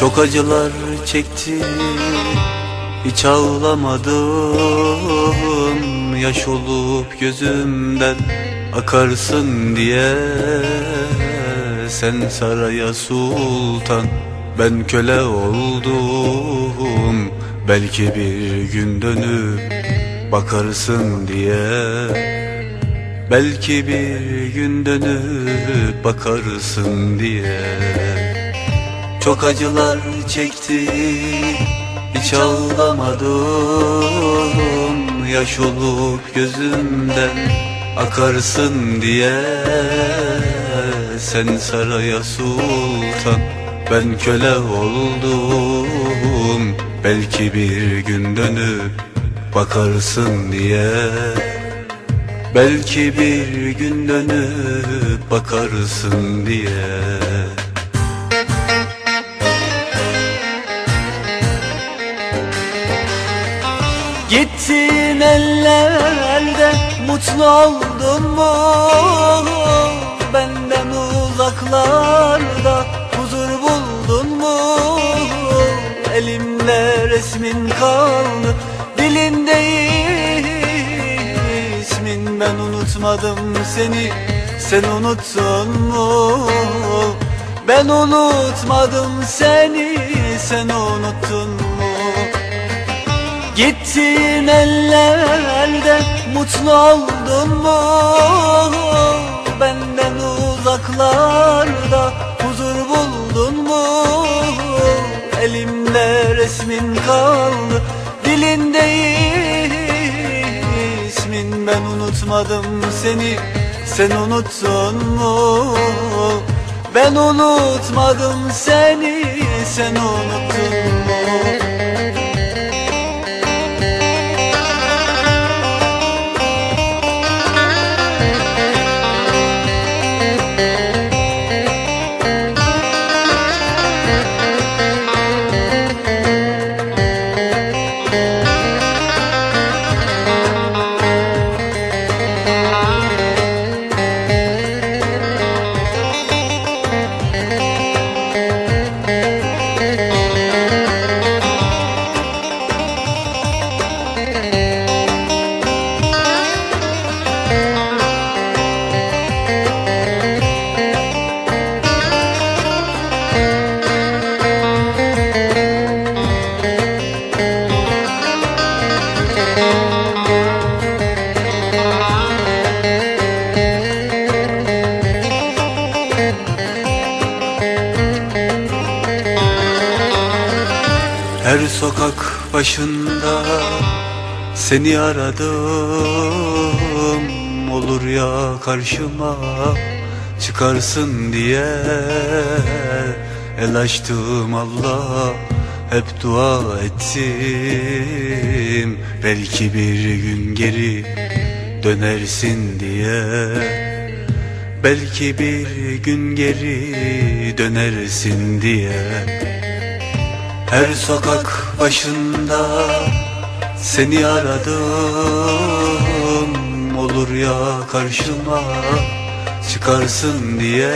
Çok acılar çekti Hiç ağlamadım. Yaş olup gözümden Akarsın diye Sen saraya sultan Ben köle oldum. Belki bir gün dönüp Bakarsın diye Belki bir gün dönüp bakarsın diye Çok acılar çekti Hiç ağlamadım. Yaş olup gözümden Akarsın diye. Sen saraya sultan Ben köle oldum. Belki bir gün dönüp Bakarsın diye. Belki bir gün dönüp bakarsın diye Gittin ellerde mutlu oldun mu? Benden uzaklarda huzur buldun mu? Elimde resmin kaldı dilinde ismin Ben unutmadım seni sen unuttun mu? Ben unutmadım seni sen unuttun mu? Gittin ellerde mutlu oldun mu? Benden uzaklarda huzur buldun mu? Elimde resmin kaldı dilinde ismin Ben unutmadım seni sen unuttun mu? Ben unutmadım seni sen unuttun Her sokak başında seni aradım. Olur ya karşıma çıkarsın diye El açtım Allah. Hep dua ettim Belki bir gün geri dönersin diye. Belki bir gün geri dönersin diye her sokak başında seni aradım. Olur ya karşıma çıkarsın diye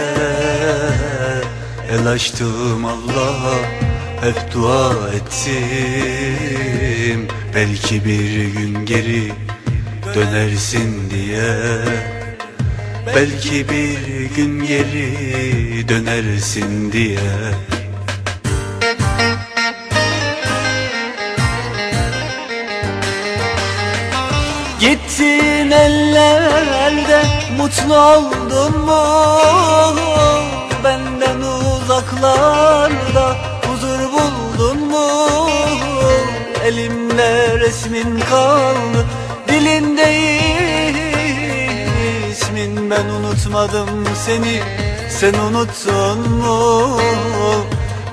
El açtım Allah'a hep dua ettim. Belki bir gün geri dönersin diye Belki bir gün geri dönersin diye Gittin ellerde mutlu oldun mu? Benden uzaklarda huzur buldun mu? Elimde resmin kaldı dilinde ismin Ben unutmadım seni sen unuttun mu?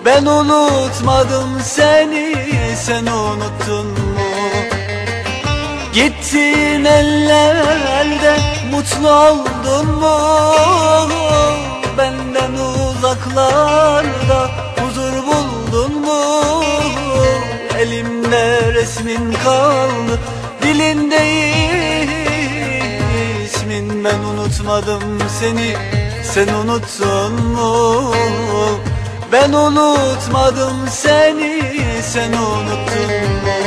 Ben unutmadım seni sen unuttun mu? Gittin ellerde mutlu oldun mu? Benden uzaklarda huzur buldun mu? Elimde resmin kaldı dilinde ismin Ben unutmadım seni sen unuttun mu? Ben unutmadım seni sen unuttun mu?